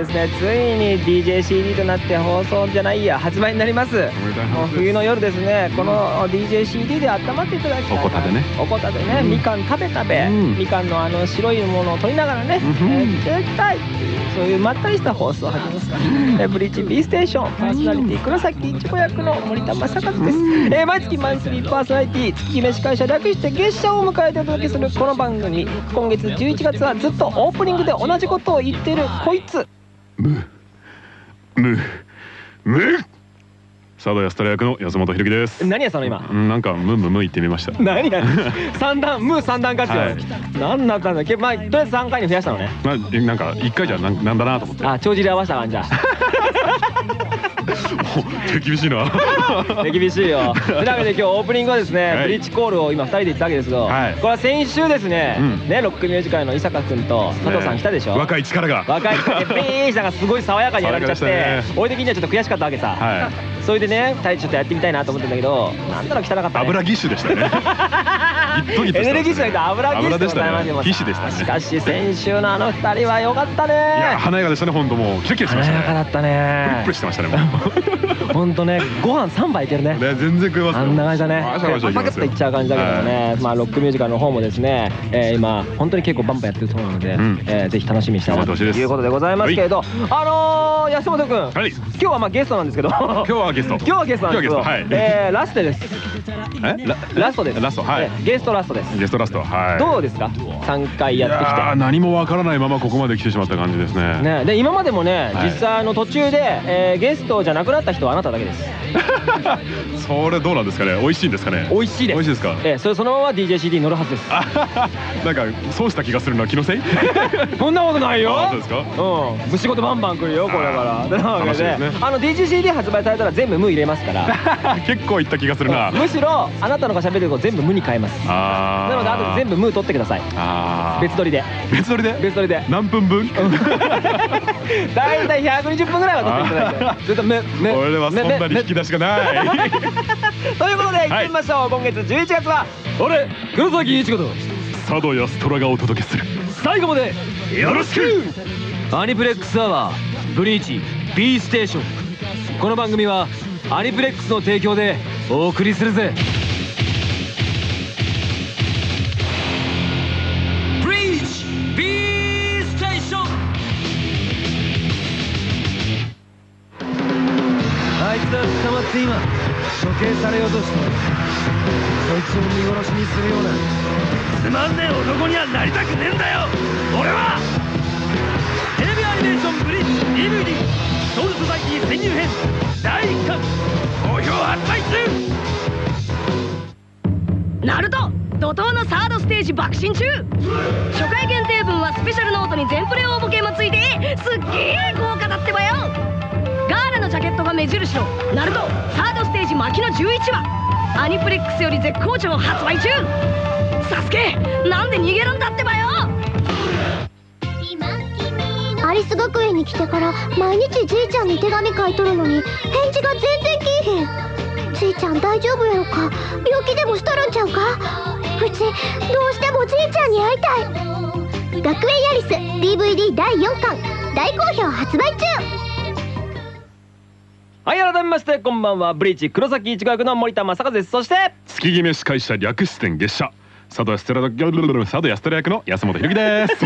ですね。ついに DJCD となって放送じゃないや発売になります。もう冬の夜ですね。この DJCD で温まっていただきたいおこたでね。おこたでね。みかん食べ食べ。うん。みかんのあの白いものを取りながらねうん。えーいただきたいっていうそういうまったりした放送を始めますからえー ブリーチ B ステーションパーソナリティ黒崎一子役の森田正和です。えー毎月マンスリーパーソナリティ月姫司会者略して月謝を迎えてお届けするこの番組。今月11月はずっとオープニングで同じことを言っているこいつむむむ佐渡安虎役の安本博樹です。何やその今？うんなんかムンムンムン言ってみました。何？や 三段ムー三段活用、はい。何だったんだ？っけまあとりあえず3回に増やしたのね。まあえなんか一回じゃなんなんだなと思って。あ帳尻合わせた感じゃ 手厳しいな。手厳しいよ。というわけで今日オープニングはですね、はい。ブリッジコールを今2人で言ったわけですけど、はい。これは先週ですね、うん。ねロックミュージカルの伊坂君と佐藤さん来たでしょ、若い力が。若い。人でビーンしたがすごい爽やかにやられちゃって、俺的にはちょっと悔しかったわけさ、はそれでね2人でちょっとやってみたいなと思ってんだけどなんだろう汚かったね。油ぎっしゅでした ね。エネルギッシュじゃなくて油ぎっしゅで油でしたね皮脂でしたね。しかし先週のあの2人は良かったね。いや華やかでしたね本当もう。キラキラしてま華したね。やかだったプリプリしてましたねもほんとねご飯3杯いけるね。うね全然食えますよ。あんな感じだね。パクッといっちゃう感じだけどね、まあロックミュージカルの方もですね、えー今本当に結構バンバンやってるそうなので、ん。えーぜひ楽しみにしたいなということでございますけれどあのー、安本君、はい。今日はまあゲストなんですけど。今日はゲスト。今日はゲストなんですけど。はえーラストです。え？ララストです。ラスト。はい。えーゲストラストです。ゲストラスト。はい。どうですか？3回やってきて。何もわからないままここまで来てしまった感じですね。ね、で今までもね、はい。実際あの途中で、えーゲストじゃなくなった人はあなただけです。それどうなんですかね？美味しいんですかね？美味しいです。美味しいですか？えーそれそのまま DJCD に乗るはずです。なんかそうした気がするのは気のせい？そんなことないよ。あそうですか？うん、仕事バンバン来るよこれから。あーというわけで。ねあの DGCD 発売されたら全部無入れますから。結構いった気がするな。むしろあなたのが喋るとこ全部無に変えます。なので後で全部無取ってください。別撮りで。別撮りで？別撮りで。何分分？大体120分ぐらいは撮っていただいて。ずっと目目俺はそんなに目引き出しがない。ということで行ってみましょう、今月11月は俺黒崎一子と。佐渡安虎がお届けする。最後までよろしく。アニプレックスアワーブリーチ B ステーション。この番組はアニプレックスの提供でお送りするぜ処刑されようとしてるそいつを見殺しにするような。つまんねえ男にはなりたくねえんだよ。俺はテレビアニメーションブリッジ DVD ソウルソサイティ潜入編第1巻好評発売中。ナルト怒涛のサードステージ爆心中。初回限定分はスペシャルノートに全プレ応募券もついてすっげえ豪華だってばよガーラのジャケットが目印のナルトサードステージ巻きの11話アニプレックスより絶好調発売中。サスケなんで逃げるんだってばよ。アリス学園に来てから毎日じいちゃんに手紙書いとるのに返事が全然きいへん。じいちゃん大丈夫やろか？病気でもしとるんちゃうか？うちどうしてもじいちゃんに会いたい。学園アリス DVD 第4巻大好評発売中。改めましてこんばんは。ブリーチ黒崎一護役の森田正和です。そして月決め司会者略してん月謝。佐渡安虎佐渡安虎役の安本博樹です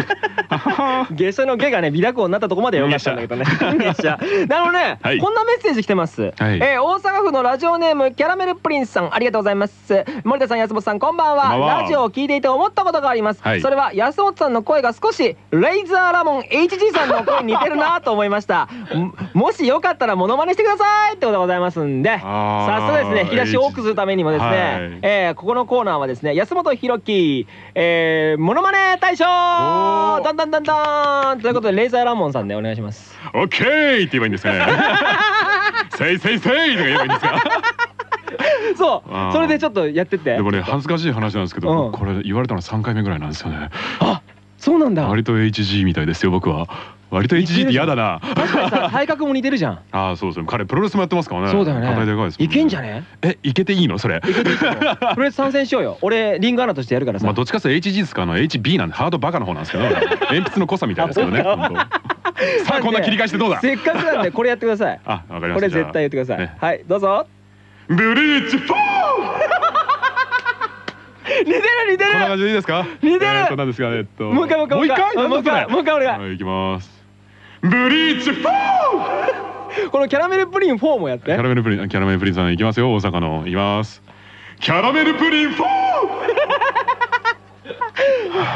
月謝の下がね微濁音になったとこまでよかったんだけどね月謝なるほどね、はいこんなメッセージ来てます、はいえー大阪府のラジオネームキャラメルプリンスさんありがとうございます森田さん安本さんこんばんはラジオを聞いていて思ったことがあります、はいそれは安本さんの声が少しレイザーラモン HG さんの声に似てるなと思いましたもしよかったらモノマネしてくださいってことでございますんで早速ですね引き出しを多くするためにもですね、はいえーここのコーナーはですね安本ひろ博樹、えー、モノマネ大賞おー。だんだんだんだんということでレイザーラモンさんでお願いします。オッケーって言えばいいんですかね？せいせいせいとか言えばいいんですか？そう。それでちょっとやってって。でもね恥ずかしい話なんですけど、うん。これ言われたの3回目ぐらいなんですよね。あそうなんだ。割と HG みたいですよ僕は。割と HG って嫌だな。確かにさ 体格も似てるじゃん。ああそうですね彼プロレスもやってますからね。そうだよね。いけんじゃね？えいけていいの？それ。プロレス参戦しようよ。俺リングアナとしてやるからさ。まあどっちかというと HG ですかあの HB なんでハードバカの方なんですけど 鉛筆の濃さみたいですけどねさあこんな切り返してどうだ？せっかくなんでこれやってください。あわかりました。これ絶対言ってください。ね。はいどうぞ。ブリーチフォー 似てる似てこんなる感じでいいですか？似てる。えーっと何ですかねえっと。もう一回もう一回。もう一回？うんもう一回。はい行きます。ブリーチフォー！このキャラメルプリン4もやって。キャラメルプリンキャラメルプリンさん行きますよ大阪の。行きます。キャラメルプリン4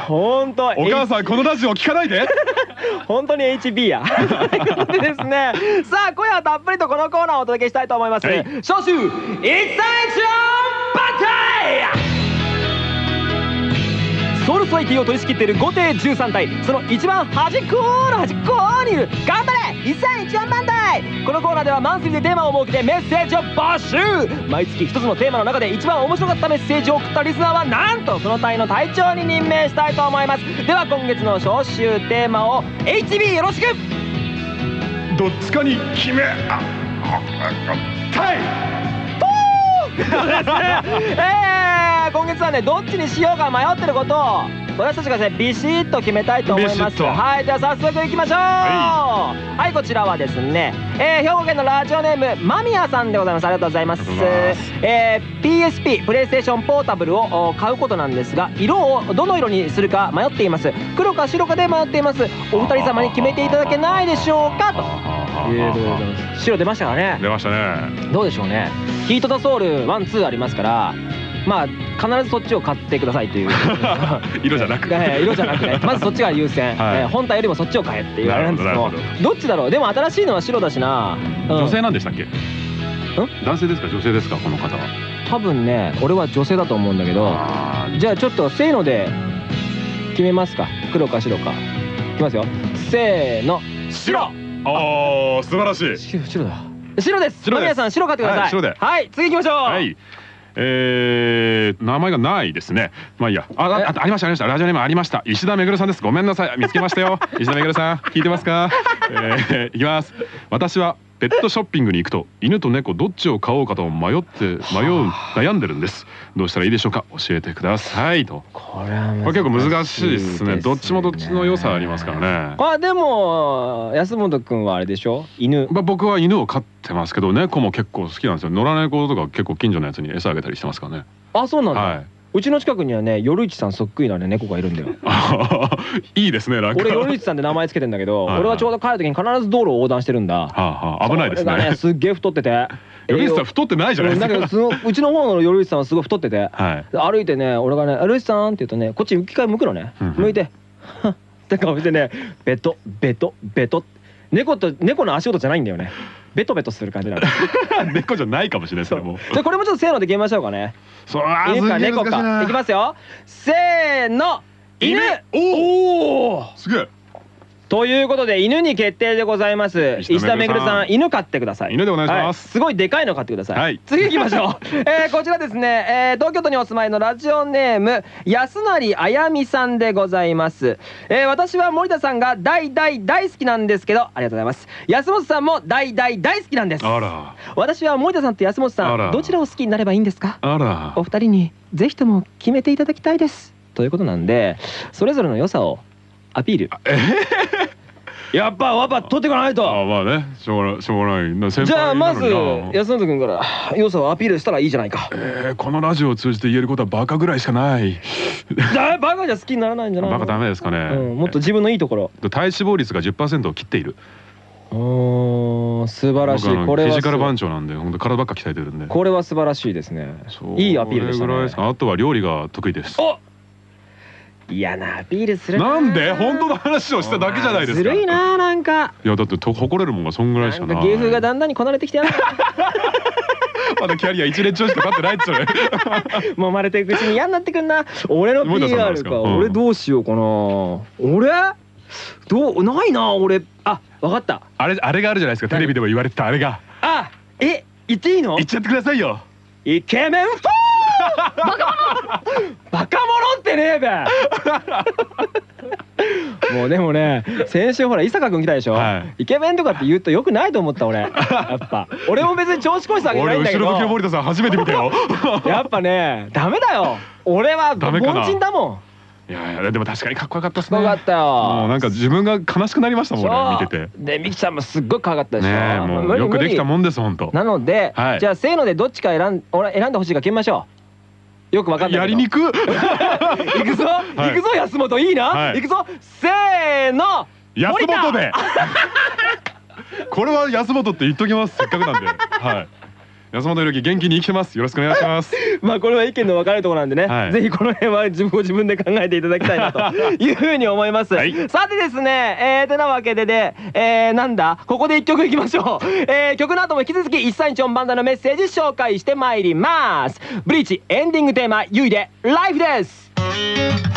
ほんとお母さんこのラジオ聞かないで。本当に HB や。ということでですね、さあ今夜はたっぷりとこのコーナーをお届けしたいと思います。はい。初週、It's a ソウルソサイティを取り仕切っている5艇13体。その一番端っこの端っこにいる。頑張れ！131番隊！このコーナーではマンスリーでテーマを設けてメッセージを募集。毎月一つのテーマの中で一番面白かったメッセージを送ったリスナーはなんとその隊の隊長に任命したいと思います。では今月の招集テーマを HB よろしく！どっちかに決め。ああたいえー、今月はねどっちにしようか迷ってることを私たちがねビシッと決めたいと思います。はいでは早速いきましょう。はい、こちらはですね、えー、兵庫県のラジオネーム間宮さんでございます。ありがとうございます。えー PSP プレイステーションポータブルをお買うことなんですが色をどの色にするか迷っています。黒か白かで迷っています。お二人様に決めていただけないでしょうか？と。いうことでございます白出ましたからね。出ましたね。どうでしょうね。ヒート・ザ・ソウルワンツーありますからまあ必ずそっちを買ってくださいという。色じゃなく。えー色じゃなくて まずそっちが優先、はい。えー本体よりもそっちを買えって言われるんですけどど。っちだろう？でも新しいのは白だしな、うん。女性なんでしたっけ？男性ですか？女性ですか？この方は。多分ね俺は女性だと思うんだけど。じゃあちょっとせーので決めますか。黒か白か。いきますよ。せーの。白。あー素晴らしい。白白だ。白です。間宮さん白買ってください。はい白で。はい次行きましょう。はいえー、名前がないですね。まあいいや。あ、あ、あありましたありました。ラジオネームありました。石田めぐるさんです。ごめんなさい。見つけましたよ。石田めぐるさん、聞いてますか？えー、いきます。私はペットショッピングに行くと犬と猫どっちを買おうかと迷って迷う悩んでるんです。どうしたらいいでしょうか？教えてくださいと。これは結構難しいですね。どっちもどっちの良さありますからね。あでも安本君はあれでしょ？犬まあ僕は犬を飼ってますけど猫も結構好きなんですよ。野良猫とか結構近所のやつに餌あげたりしてますからね。あそうなんだ、はい。うちの近くにはね夜市さんそっくりなね猫がいるんだよ。いいですねなんか。俺夜市さんって名前つけてんだけどはいはい。俺はちょうど帰る時に必ず道路を横断してるんだ。はあはあ。危ないですこれがね。すっげえ太ってて。頼光さん太ってないじゃないですか。うんだけどそのうちの方の夜市さんはすごい太ってて。はい。で歩いてね俺がね「夜市さん」って言うとねこっち一回向くのね。うんうん。向いて「はっ」って顔してねベトベトベト猫と猫の足音じゃないんだよね。ベトベトする感じなの。猫じゃないかもしれないですねもう。じゃあこれもちょっとせーので決めましょうかね。そうあー犬か猫かいきますよ。せーの。犬。おおすげえ。ということで犬に決定でございます。石石田田めぐるさん。犬飼ってください。犬でお願いします。はい。すごいでかいの飼ってください、はい。次行きましょう、えー、こちらですね、えー、東京都にお住まいのラジオネーム安成あやみさんでございます、えー、私は森田さんが大大大好きなんですけどありがとうございます。安本さんも大大大好きなんです。あら。私は森田さんと安本さんどちらを好きになればいいんですか？あら。お。二人にぜひとも決めていただきたいです。ということなんでそれぞれの良さをアピール？やっぱやっぱ取っていかないあとまあね。しょうがないしょうがない。じゃあまず安本君から良さをアピールしたらいいじゃないか。えーこのラジオを通じて言えることはバカぐらいしかない。だバカじゃ好きにならないんじゃないバカダメですかね。うん、もっと自分のいいところ。体脂肪率が10%を切っている。素晴らしい。これはフィジカル番す長なんで本当体ばっか鍛えてるんで。これは素晴らしいですね。いいアピールでしたこれぐらいねすか？あとは料理が得意です。お嫌なアピールするな。んで？本当の話をしただけじゃないですか。ずるいななんか。いやだってと誇れるもんがそんぐらいしかない。芸風がだんだんにこなれてきてやな まだキャリア一年長しか経ってないっつうね。揉まれていくうちに嫌になってくんな。俺の PR か、うん。俺どうしようかな。俺？どう？ないな俺。あわかった。あれあれがあるじゃないですか。テレビでも言われてたあれが。あえ言っていいの？言っちゃってくださいよ。イケメンフォーバカ者バカ者ってねえべ。もうでもね先週ほら伊坂君来たでしょ、はイケメンとかって言うとよくないと思った俺。やっぱ。俺も別に調子こいてたわけじゃな俺いんだけ後ろ向きのど森田さん初めて見たよ。やっぱねダメだよ。俺は凡人だもん。いやいやでも確かにかっこよかったですね。かったよ。もうなんか自分が悲しくなりましたもん俺見てて。でミキちゃんもすっごい可愛かったでしょ。ねえもうよくできた無もんです本当理。なので、はい。じゃあせーのでどっちか選ん俺選んでほしいか決めましょうよくわかんないやりにく？行くぞ、い。行くぞ安本いいな、はい。行くぞ。せーの。安本で。これは安本って言っときます。せっかくなんで。はい安本ゆき元気に生きてます。よろしくお願いします。まあこれは意見の分かれるところなんでね、はい。ぜひこの辺は自分ご自分で考えていただきたいなと いうふうに思います、はい。さてですねえー、てなわけでで、えー、なんだ？ここで一曲いきましょう、えー、曲の後も引き続き一三一音バンドのメッセージ紹介してまいります。ブリーチエンディングテーマゆいでライフです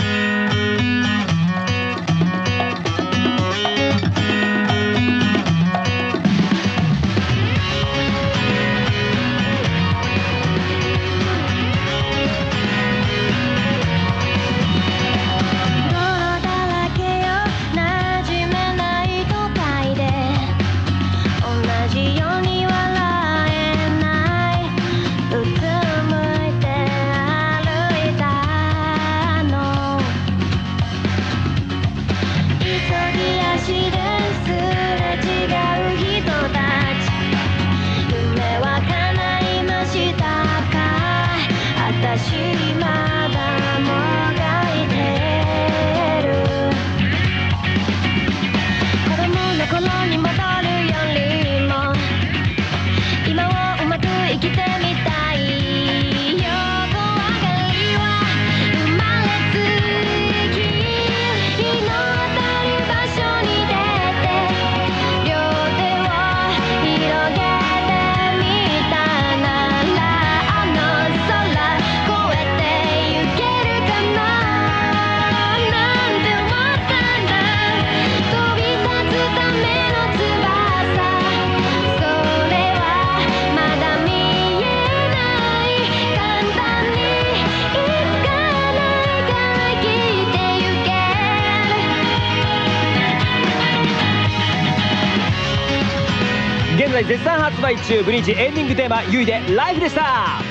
売中ブリーチエンディングテーマゆいでライフでした。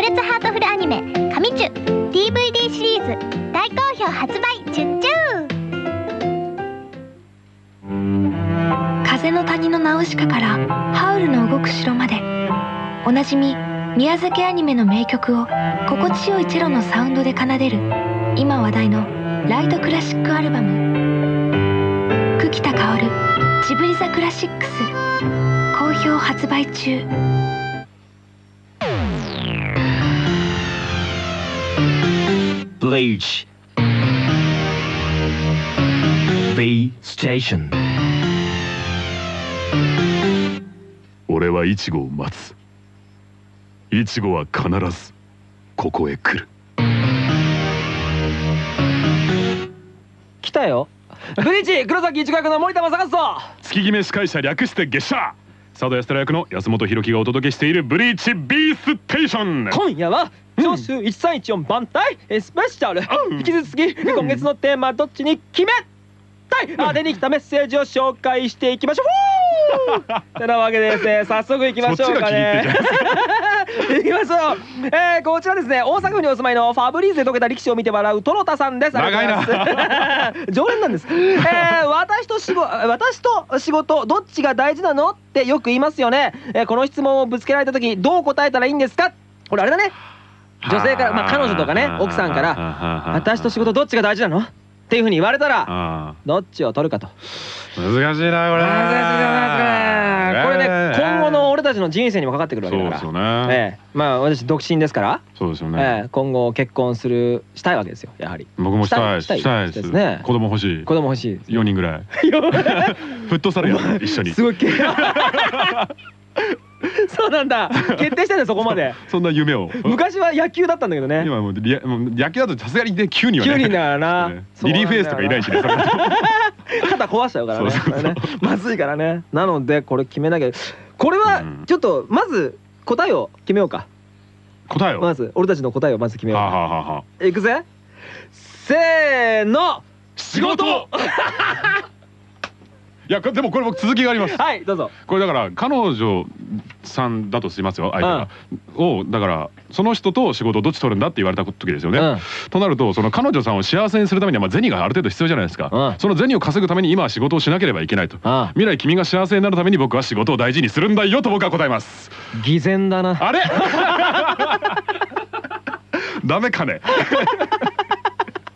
爆裂ハートフルアニメ「神チュ」DVD シリーズ大好評発売チュッチュ風の谷のナウシカからハウルの動く城まで。おなじみ宮崎アニメの名曲を心地よいチェロのサウンドで奏でる今話題のライトクラシックアルバム。久喜田薫ジブリザクラシックス。好評発売中。ブリーチ B ステーション俺はイチゴを待つ。イチゴは必ずここへ来る。来たよ。ブリーチ黒崎一学の森田正和と。月決め司会者略して月謝佐渡安虎役の安本博樹がお届けしているブリーチ B ステーション今夜は長州1314番隊えスペシャル。引き続き今月のテーマどっちに決めたい。当てに来たメッセージを紹介していきましょう。てなわけでですね 早速いきましょうかね。い きましょう、えー、こちらですね大阪府にお住まいのファブリーズで溶けた力士を見て笑うトロタさんです。長いな。常連なんです、えー、私と仕事私と仕事どっちが大事なのってよく言いますよね、えー、この質問をぶつけられた時どう答えたらいいんですか？これあれだね女性から、まあ、彼女とかね奥さんから「私と仕事どっちが大事なの?」っていうふうに言われたらあどっちを取るかと。あ難しいなこれ。これね今後の俺たちの人生にもかかってくるわけだから。そうですよね、ええ。まあ私独身ですから、そうですよえね、え今後結婚するしたいわけですよやはり。僕もしたいしたいです。ね。子供欲しい。子供欲しい4人ぐらい。フットサルや 一緒に。すごいけ そうなんだ。決定したんだよ そこまで。そんな夢を。昔は野球だったんだけどね。今もう野球だとさすがにね9人はね。9人だからなねリリーフエースとかいないしね 肩壊しちゃうからね。まずいからね。なのでこれ決めなきゃ。これはうん。ちょっとまず答えを決めようか。答えを、まず俺たちの答えをまず決めようはあ、かいくぜ。せーの。仕事いや でもこれ僕続きがあります。はいどうぞ。これだから彼女さんだとしますよ相手が、をだからその人と仕事をどっち取るんだって言われた時ですよね、うん。となるとその彼女さんを幸せにするためにはまあ銭がある程度必要じゃないですか、うん。その銭を稼ぐために今は仕事をしなければいけないと。あ未来君が幸せになるために僕は仕事を大事にするんだよと僕は答えます偽善だな。あれ？ダメかね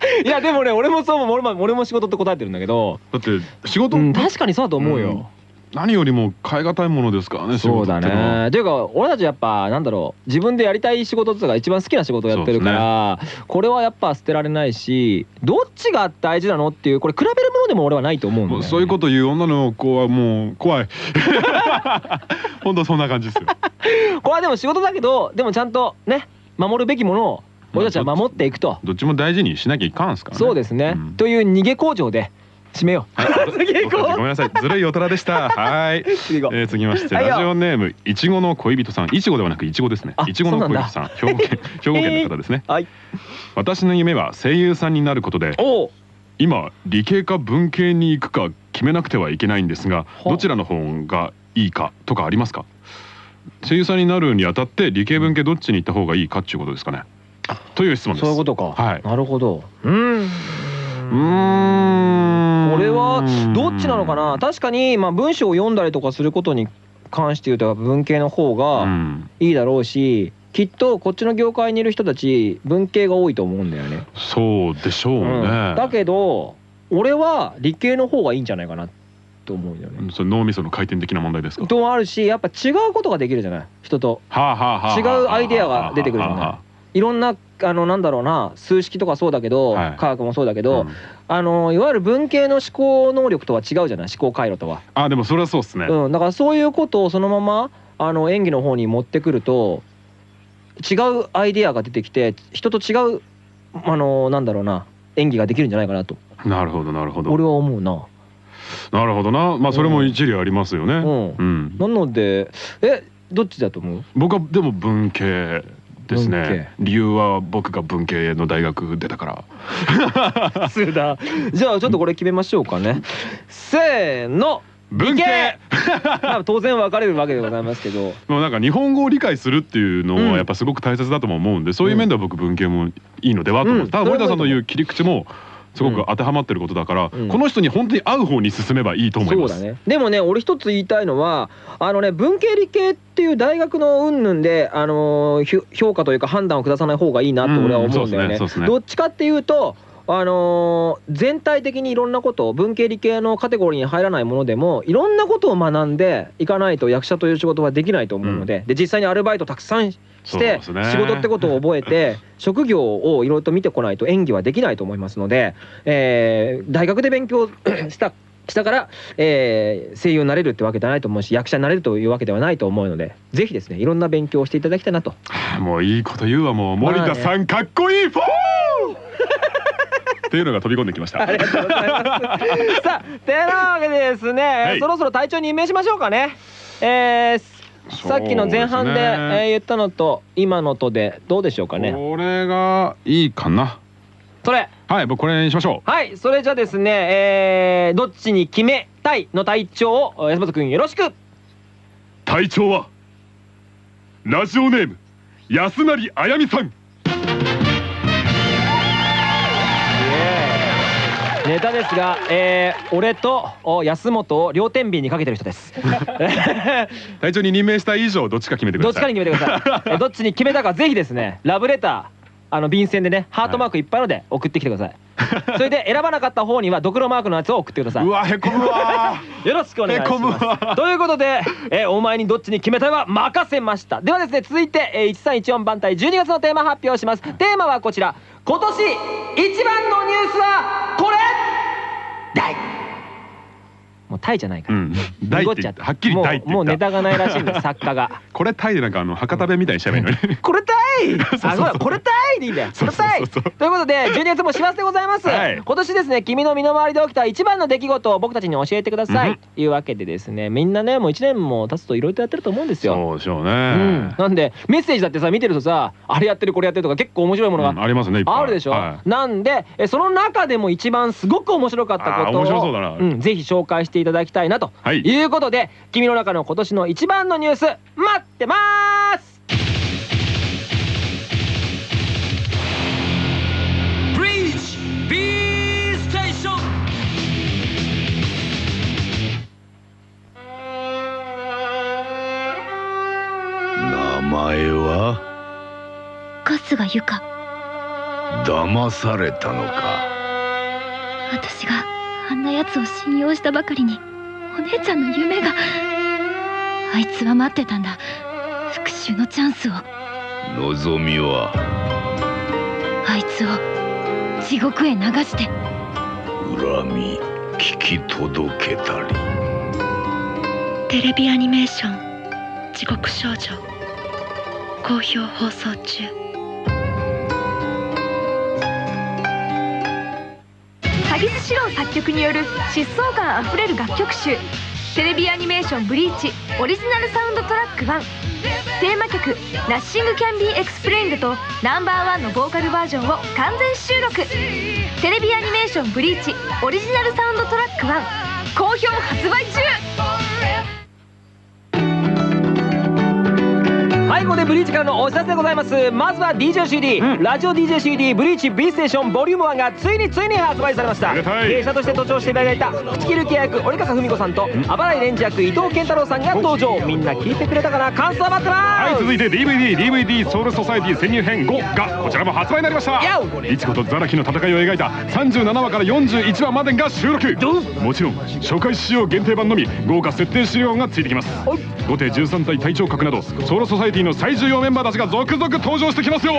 いやでもね俺もそう俺も俺も仕事って答えてるんだけど、だって仕事、うん、確かにそうだと思うよ、うん。何よりも変え難いものですからね仕そうだね。っていうか俺たちやっぱなんだろう自分でやりたい仕事っていうか一番好きな仕事をやってるから、これはやっぱ捨てられないしどっちが大事なのっていうこれ比べるものでも俺はないと思うんだよ、ね、そういうこと言う女の子はもう怖い。本当そんな感じですよ。これはでも仕事だけどでもちゃんとね守るべきものを俺たちは守っていくと、どっちも大事にしなきゃいかんすからね。そうですね、ん。という逃げ工場で締めよう、ごこめんなさい。ずるい大人でした。はい、う。次えー、続きましてラジオネームいちごの恋人さん。いちごではなくいちごですね。あいちごの恋人さん。兵庫県 兵庫県の方ですね。はい。私の夢は声優さんになることで今理系か文系に行くか決めなくてはいけないんですがどちらの方がいいかとかありますか？声優さんになるにあたって理系文系どっちに行った方がいいかっていうことですかねという質問です。そういうことか、はい。なるほど。うん。うーん。これはどっちなのかな？確かにまあ文章を読んだりとかすることに関して言うと文系の方うがん。いいだろうしきっとこっちの業界にいる人たち文系が多いと思うんだよね。そうでしょううん。ね、だけど俺は理系の方がいいんじゃないかなと思うよね。それ脳みその回転的な問題ですか？ともあるしやっぱ違うことができるじゃない？人と。はあはあはあ違うアイデアが出てくるじゃないいろんなあのなんだろうな数式とかそうだけど、はい。科学もそうだけど、うん。あのいわゆる文系の思考能力とは違うじゃない？思考回路とは。あでもそれはそうですね、うん、だからそういうことをそのままあの演技の方に持ってくると違うアイデアが出てきて人と違うあのなんだろうな演技ができるんじゃないかなと。なるほどなるほど。俺は思うな。なるほどな。まあそれも一理ありますよね。うん。うん。なのでえどっちだと思う？僕はでも文系です文ね理由は僕が文系の大学出たから。そうだ。じゃあちょっとこれ決めましょうかね。せーの。文系。まあ当然分かれるわけでございますけど。もうなんか日本語を理解するっていうのうん。はやっぱすごく大切だとも思うんで、そういう面では僕文系もいいのではと思う、うん。ただ森田さんの言う切り口もすごく当てはまってることだから、うん。この人に本当に合う方に進めばいいと思います。そうだね。でもね俺一つ言いたいのはあのね文系理系っていう大学の云々で、あのー評価というか判断を下さない方がいいなと俺は思うんだよね。ねそうっすね。どっちかっていうとあのー全体的にいろんなこと文系理系のカテゴリーに入らないものでもいろんなことを学んでいかないと役者という仕事はできないと思うので,、で実際にアルバイトたくさんして仕事ってことを覚えて職業をいろいろと見てこないと演技はできないと思いますので、えー大学で勉強 したしたから、えー声優になれるってわけではないと思うし役者になれるというわけではないと思うのでぜひですねいろんな勉強をしていただきたいなと。もういいこと言うわもう森田さんかっこいいフォーっていうのが飛び込んできましたありがとうございます。さあ、てなわけでですね、いそろそろ隊長に任命しましょうかね。えーさっきの前半でえー言ったのと今のとでどうでしょうかね。これがいいかなそれはい僕これにしましょうはいそれじゃあですね、えーどっちに決めたいの隊長を安本君よろしく。隊長はラジオネーム安成あやみさんネタですが、えー俺とお安本を両天秤にかけてる人です。隊長に任命した以上どっちか決めてくどっちかださいに決めてください。えどっちに決めたかぜひですねラブレターあの便箋でねハートマークいっぱいので送ってきてください。それで選ばなかった方にはドクロマークのやつを送ってください。うわへこむわ。よろしくお願いします。わ。ということで、えーお前にどっちに決めたいは任せました。ではですね続いて、えー、1314番隊12月のテーマ発表します。テーマはこちら。今年一番のニュースはこれタイじゃないから、うん。大って言ってはっきり大って言った。もうネタがないらしいんです作家が。これタイでなんかあの博多弁みたいにしちゃえばいいのにこれたい そうそうあそうだこれたいでいいんだよ。これたいそうそうそう。ということで12月も師走でございます、はい。今年ですね君の身の回りで起きた一番の出来事を僕たちに教えてください、うん。というわけでですねみんなねもう1年も経つといろいろとやってると思うんですよ。そうでしょううん。ね、なんでメッセージだってさ見てるとさあれやってるこれやってるとか結構面白いものがうんありますねあるでしょ、はい。なんでえその中でも一番すごく面白かったことを面白そうだな。うん、ぜひ紹介していただきたいなと、はい。い、うことで君の中の今年の一番のニュース待ってますブリーチ B ステーション名前は？春日由香。騙されたのか。私があんな奴を信用したばかりにお姉ちゃんの夢があいつは待ってたんだ。復讐のチャンスを。望みは？あいつを地獄へ流して。恨み聞き届けたり。テレビアニメーション「地獄少女」好評放送中鷺巣詩郎作曲による疾走感あふれる楽曲集。テレビアニメーション「ブリーチ」オリジナルサウンドトラック1テーマ曲「 Nothing Can Be Explained」と Number One のボーカルバージョンを完全収録。テレビアニメーション「ブリーチ」オリジナルサウンドトラック1好評発売中。はいここでブリーチからのお知らせでございます。まずは DJCD、ラジオ DJCD ブリーチ B ステーションボリューム1がついについに発売されました。芸者として登場していただいた口切る契約折笠文子さんとあばらいレンジ役伊藤健太郎さんが登場。みんな聞いてくれたかな？感想は待ってます。はい続いて DVD DVD ソウルソサエティ潜入編5がこちらも発売になりました。いちことザラキの戦いを描いた37話から41話までが収録もちろん初回仕様限定版のみ豪華設定資料がついてきます。後手13体隊長格などソウルソサエティの最重要メンバーたちが続々登場してきますよ。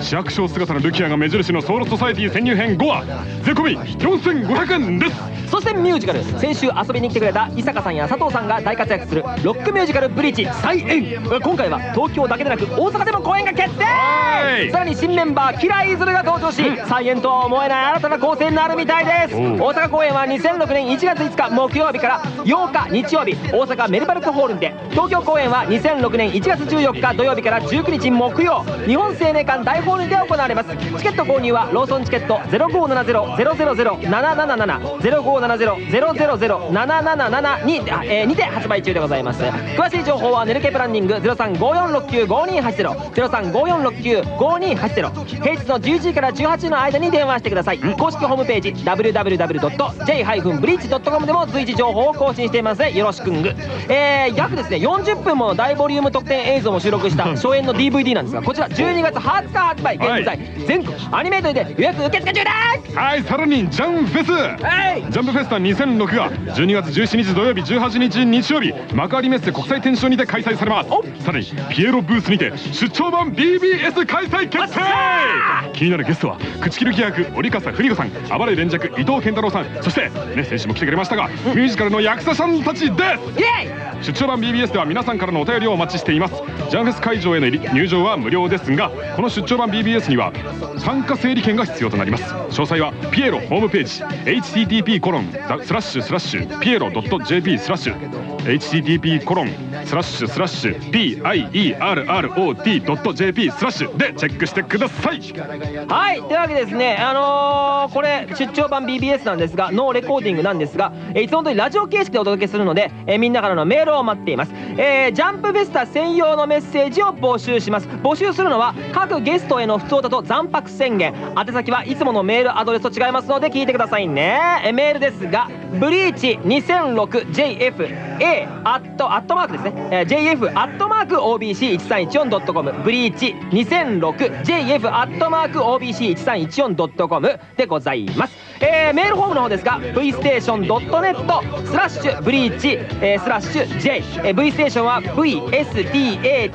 市役所姿のルキアが目印のソウルソサエティ潜入編5話。税込み4500円です。そしてミュージカル。先週遊びに来てくれた伊坂さんや佐藤さんが大活躍するロックミュージカル「ブリーチ再演」今回は東京だけでなく大阪でも公演が決定。はい。さらに新メンバーキライズルが登場し再演とは思えない新たな構成になるみたいです。大阪公演は2006年1月5日木曜日から8日日曜日。大阪メルバルクホールにて東京公演は2006年1月14日土曜日から19日木曜日本青年館大ホールにて行われます。チケット購入はローソンチケット0570-000-777 0570-000-777に,、えーにて発売中でございます。詳しい情報はネルケプランニング0354695280 0354695280平日の11時から18時の間に電話してください。公式ホームページ www.j-bridge.com でも随時情報を更新しています。のでよろしくんぐ。えー、約ですね40分もの大ボリューム特典映像も収録した初演の DVD なんですがこちら12月20日発売現在全国アニメートにて予約受付中です。はいさらにジャンフェス。はい。ジャンプフェスタ2006が12月17日土曜日18日日曜日幕張メッセ国際展示場にて開催されます。さらにピエロブースにて出張版 BBS 開催決定。気になるゲストは口切る役折笠文子さん暴れ連着伊藤健太郎さんそしてね選手も来てくれましたがミュージカルの役者さんたちです。出張版 BBS では皆さんからのお便りをお待ちしていますジャンフェス会場への入り入場は無料ですがこの出張版 BBS には参加整理券が必要となります。詳細はピエロホームページ。http コロンスラッシュスラッシュピエロ .jp スラッシュ http コロンスラッシュスラッシュ pierrot.jp スラッシュでチェックしてください。はい。というわけですねあのーこれ出張版 BBS なんですが no recording なんですが、えーいつも通りラジオ形式でお届けするので、えーみんなからのメールを待っています、えージャンプフェスタ専用のメメッセージを募集します。募集するのは各ゲストへのふつおたと斬魄宣言。宛先はいつものメールアドレスと違いますので聞いてくださいね。えメールですがブリーチ 2006JFA アットアットマークですね、えー JF アットマーク OBC1314.com ブリーチ 2006JF アットマーク OBC1314.com でございます、えーメールフォームの方ですが V ステーション .net スラッシュブリーチ、えースラッシュ J、えー V ステーションは VSTATION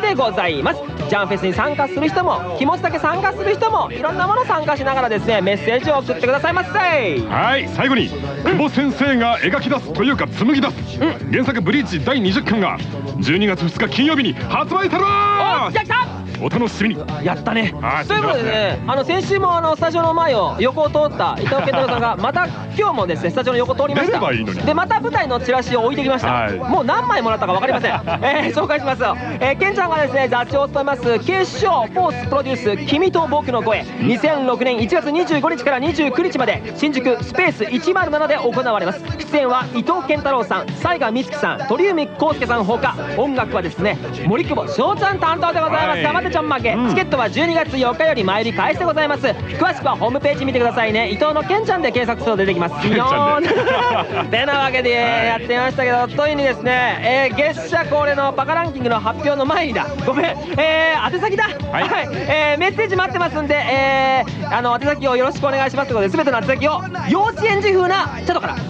でございます。ジャンフェスに参加する人も気持ちだけ参加する人もいろんなもの参加しながらですねメッセージを送ってくださいませ。はい最後に久保先生が描き出すというか紡ぎ出す原作「ブリーチ」第20巻が12月2日金曜日に発売されまお来たお楽しみに。やったね。はいということでねあの先週もあのスタジオの前を横を通った伊藤健太郎さんが また今日もですねスタジオの横通りました。でまた舞台のチラシを置いてきました、はい。もう何枚もらったか分かりません、えー紹介しますよ、えー、ケンちゃんがですね座長を務めます決勝フォースプロデュース「君と僕の声」2006年1月25日から29日まで新宿スペース107で行われます。出演は伊藤健太郎さん雑賀美月さん鳥海浩介さんほか。音楽はですね森久保翔ちゃん担当でございます、はいてちょんまげ、うん。チケットは12月4日より前売り開始でございます。詳しくはホームページ見てくださいね。伊藤のケンちゃんで検索すると出てきます。ケンちゃんで。てなわけでやってみましたけどというにですね、えー月謝恒例のバカランキングの発表の前にだ。ごめん。えー、宛先だ。はい。えーメッセージ待ってますんでえー、あの宛先をよろしくお願いしますということで全ての宛先を幼稚園児風なチャドから。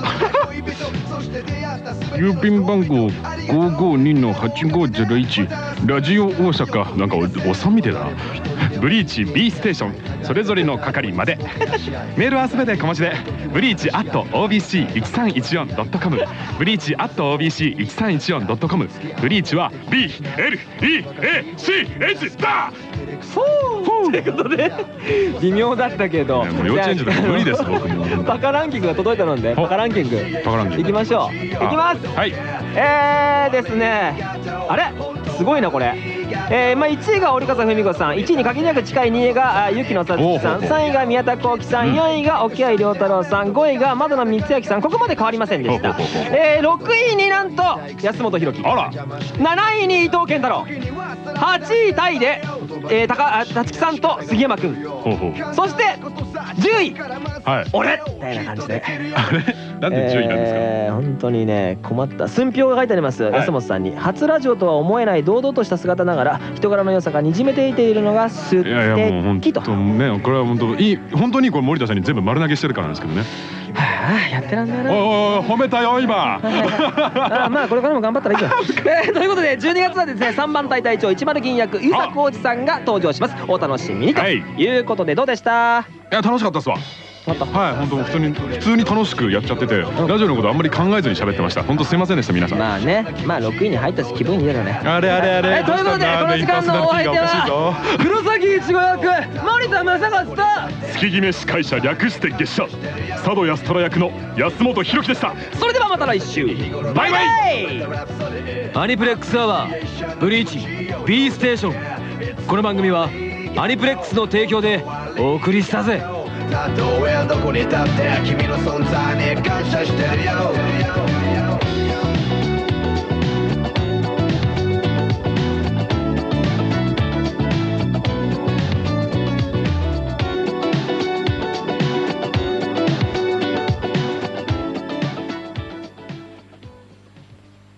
郵便番号552-8501ラジオ大阪。なんかおおさんみてえだな。ブリーチ B ステーション。それぞれの係まで。メールはすべて小文字で。ブリーチ at OBC1314.com ブリーチ at OBC1314.com ブリーチは BLEACH だそうという。ことで微妙だったけど。ねもう幼稚園児だ無理です僕もうバカランキングが届いたのでバカランキング。バカランキング。いきましょう。いきます。はい。えーですね。あれ？すごいなこれえーまあ、1位が折笠文子さん1位に限りなく近い2位があ雪野さつきさんおうほうほう3位が宮田幸喜さんうん。4位が沖合良太郎さん5位が窓野光明さんここまで変わりませんでした。えー6位になんと安本博樹。あら。7位に伊藤健太郎。8位タイで、えー、高あ立木さんと杉山君そして10位。はい。俺！みたいな感じで。あれ？なんで10位なんですか、えー本当にね困った寸評が書いてあります、い。安本さんに初ラジオとは思えない堂々とした姿ながら人柄の良さがにじめていているのが素いやいやもう本敵と当ねこれは本当いい本当にこれ森田さんに全部丸投げしてるからなんですけどね。はあやってらんないな。おい褒めたよ今。あまあこれからも頑張ったらいいよ、えーということで12月はですね3番隊隊長一丸銀役遊佐浩二さんが登場します。お楽しみにとはい。いうことでどうでした？いや楽しかったっすわまた。はい本当普通に普通に楽しくやっちゃっててラジオのことあんまり考えずに喋ってました。本当すいませんでした皆さん。まあねまあ6位に入ったし気分いいだろうね。あれあれあれ。えということでこの時間のお相手は黒崎一護役森田正和と月決め司会者略して月謝。佐渡安虎役の安本博樹でした。それではまた来週。バイバイ。アニプレックスアワーブリーチ B ステーション。この番組はアニプレックスの提供でお送りしたぜたとえどこに立って君の存在に感謝してるよ。